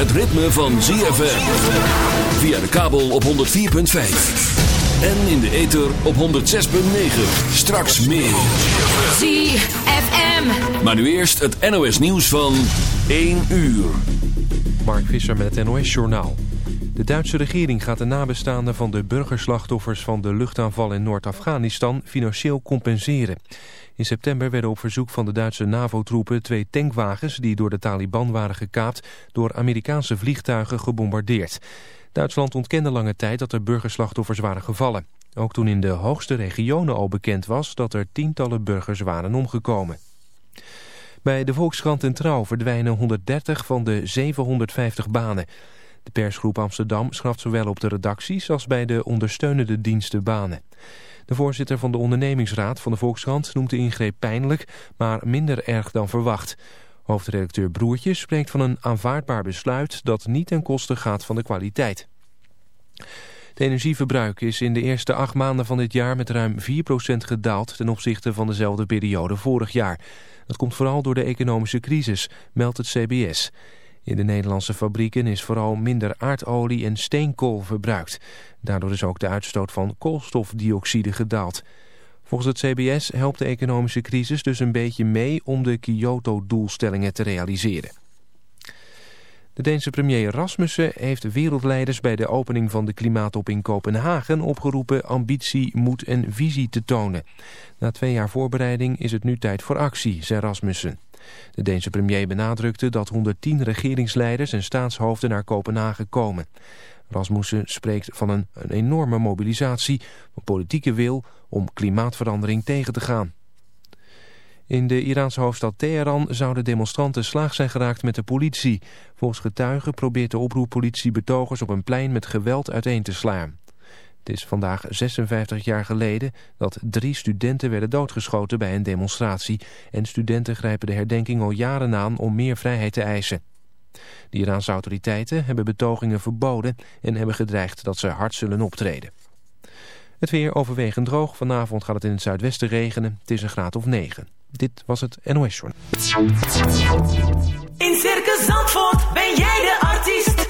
Het ritme van ZFM. Via de kabel op 104.5. En in de ether op 106.9. Straks meer. ZFM. Maar nu eerst het NOS nieuws van 1 uur. Mark Visser met het NOS Journaal. De Duitse regering gaat de nabestaanden van de burgerslachtoffers van de luchtaanval in Noord-Afghanistan financieel compenseren. In september werden op verzoek van de Duitse NAVO-troepen twee tankwagens die door de Taliban waren gekaapt door Amerikaanse vliegtuigen gebombardeerd. Duitsland ontkende lange tijd dat er burgerslachtoffers waren gevallen. Ook toen in de hoogste regionen al bekend was dat er tientallen burgers waren omgekomen. Bij de Volkskrant en Trouw verdwijnen 130 van de 750 banen. De persgroep Amsterdam schraft zowel op de redacties als bij de ondersteunende diensten banen. De voorzitter van de ondernemingsraad van de Volkskrant noemt de ingreep pijnlijk, maar minder erg dan verwacht. Hoofdredacteur Broertjes spreekt van een aanvaardbaar besluit dat niet ten koste gaat van de kwaliteit. Het energieverbruik is in de eerste acht maanden van dit jaar met ruim 4% gedaald ten opzichte van dezelfde periode vorig jaar. Dat komt vooral door de economische crisis, meldt het CBS. In de Nederlandse fabrieken is vooral minder aardolie en steenkool verbruikt. Daardoor is ook de uitstoot van koolstofdioxide gedaald. Volgens het CBS helpt de economische crisis dus een beetje mee om de Kyoto-doelstellingen te realiseren. De Deense premier Rasmussen heeft wereldleiders bij de opening van de klimaattop in Kopenhagen opgeroepen ambitie, moed en visie te tonen. Na twee jaar voorbereiding is het nu tijd voor actie, zei Rasmussen. De Deense premier benadrukte dat 110 regeringsleiders en staatshoofden naar Kopenhagen komen. Rasmussen spreekt van een, een enorme mobilisatie van politieke wil om klimaatverandering tegen te gaan. In de Iraanse hoofdstad Teheran zouden demonstranten slaag zijn geraakt met de politie. Volgens getuigen probeert de oproeppolitie betogers op een plein met geweld uiteen te slaan. Is vandaag 56 jaar geleden dat drie studenten werden doodgeschoten bij een demonstratie. En studenten grijpen de herdenking al jaren aan om meer vrijheid te eisen. De Iraanse autoriteiten hebben betogingen verboden en hebben gedreigd dat ze hard zullen optreden. Het weer overwegend droog. Vanavond gaat het in het zuidwesten regenen. Het is een graad of 9. Dit was het NOS Journal. In Circus Zandvoort ben jij de artiest.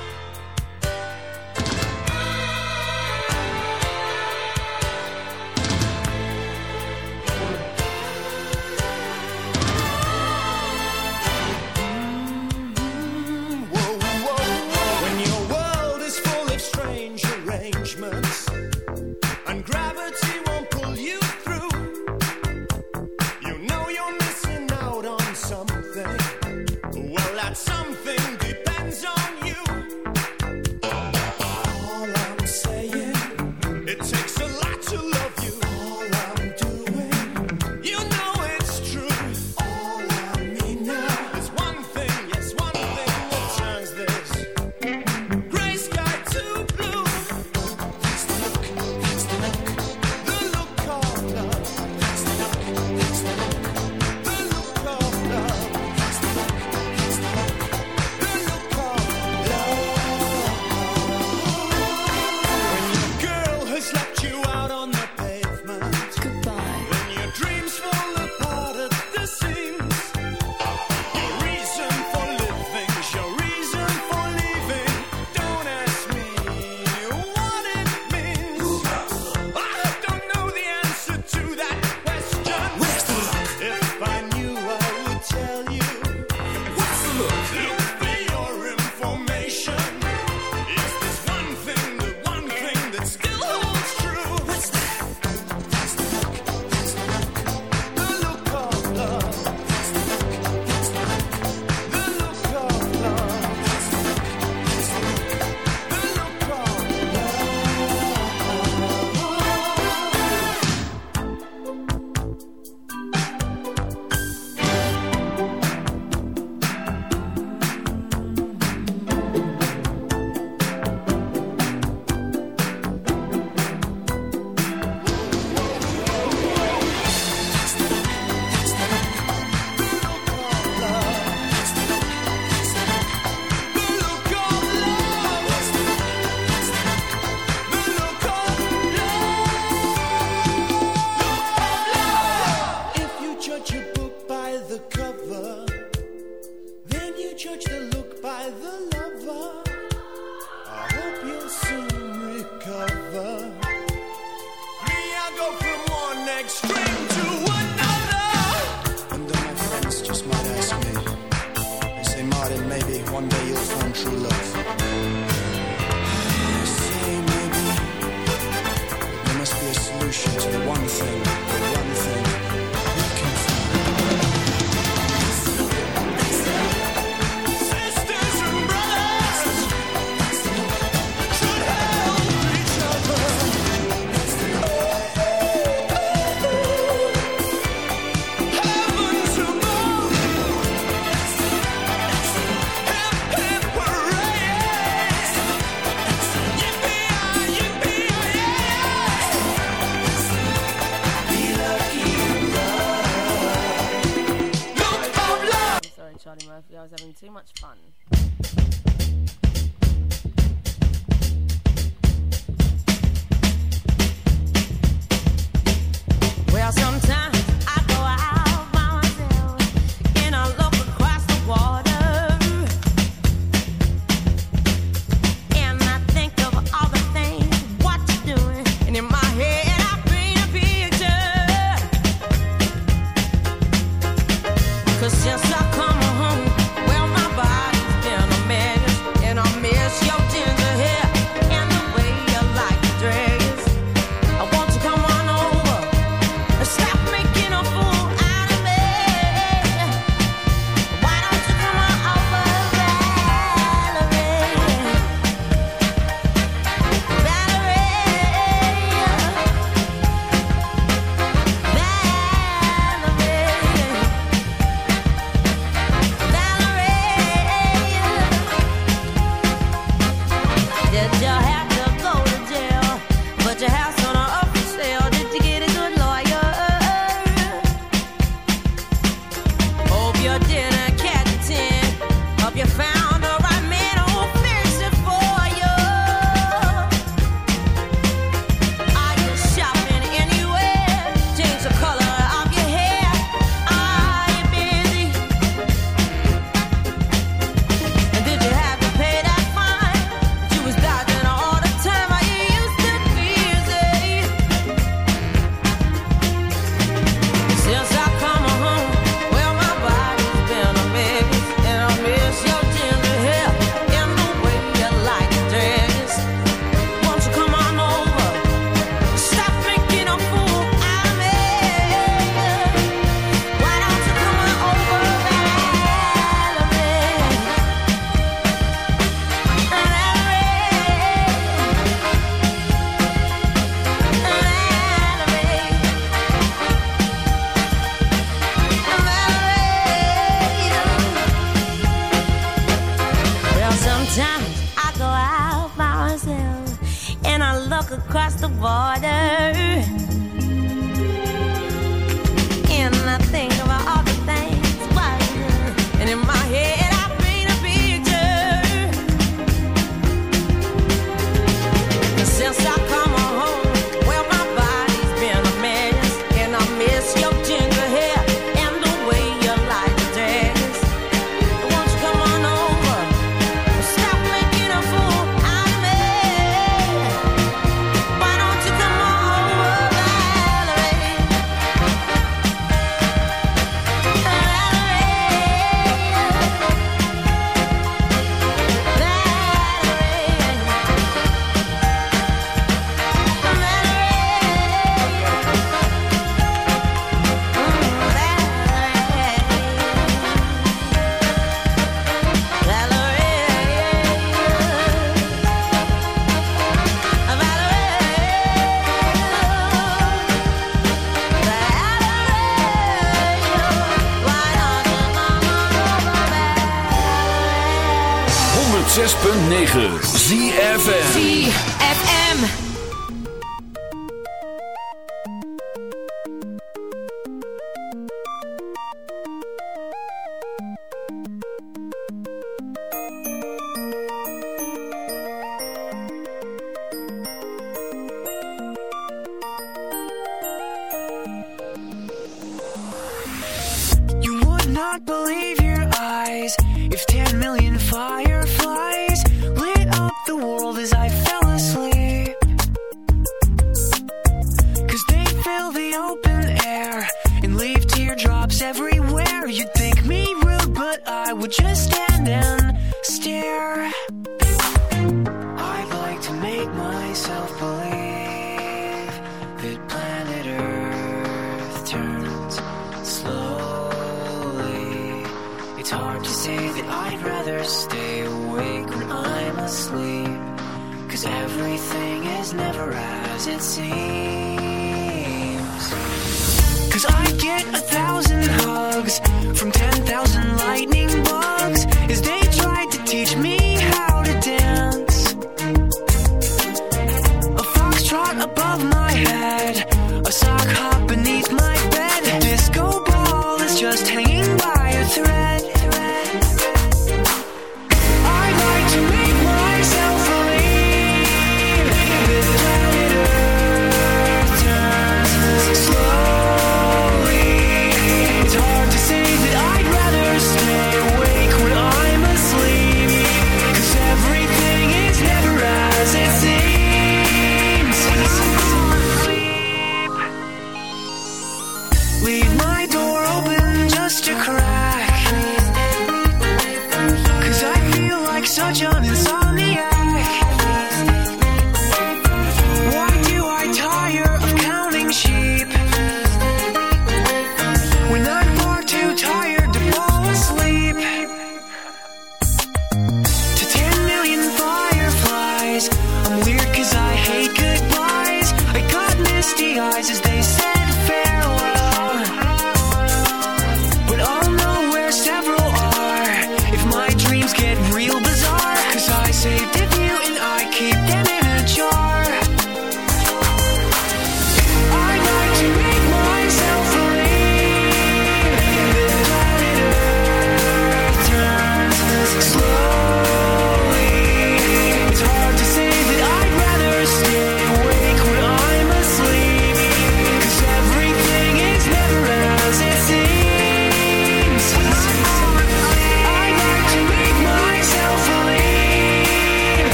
Cause since I come home,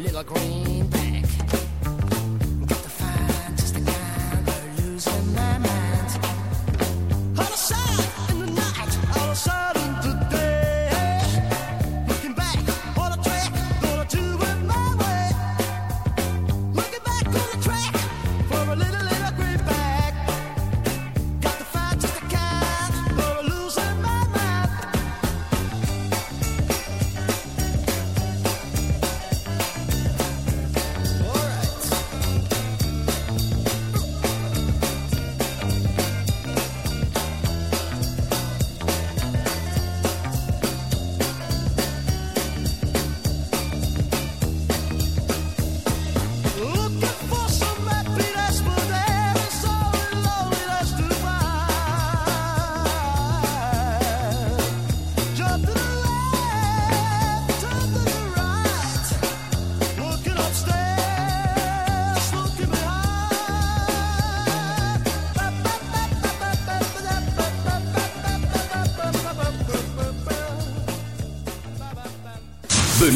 little green.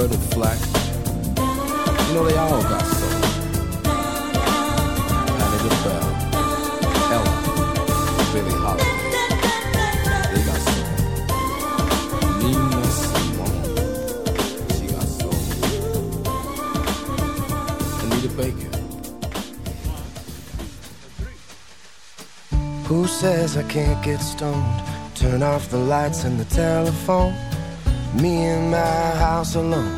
You know they all got soul. Ella, Holiday. They got soul. Nina Simone. She got soul. Anita Baker. Who says I can't get stoned? Turn off the lights and the telephone. Me in my house alone.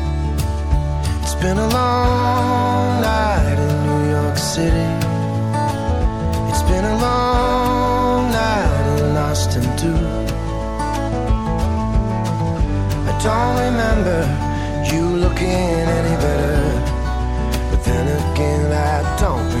Been a long night in New York City. It's been a long night in Austin too. I don't remember you looking any better. But then again, I don't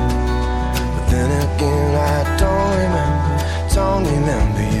Don't remember you.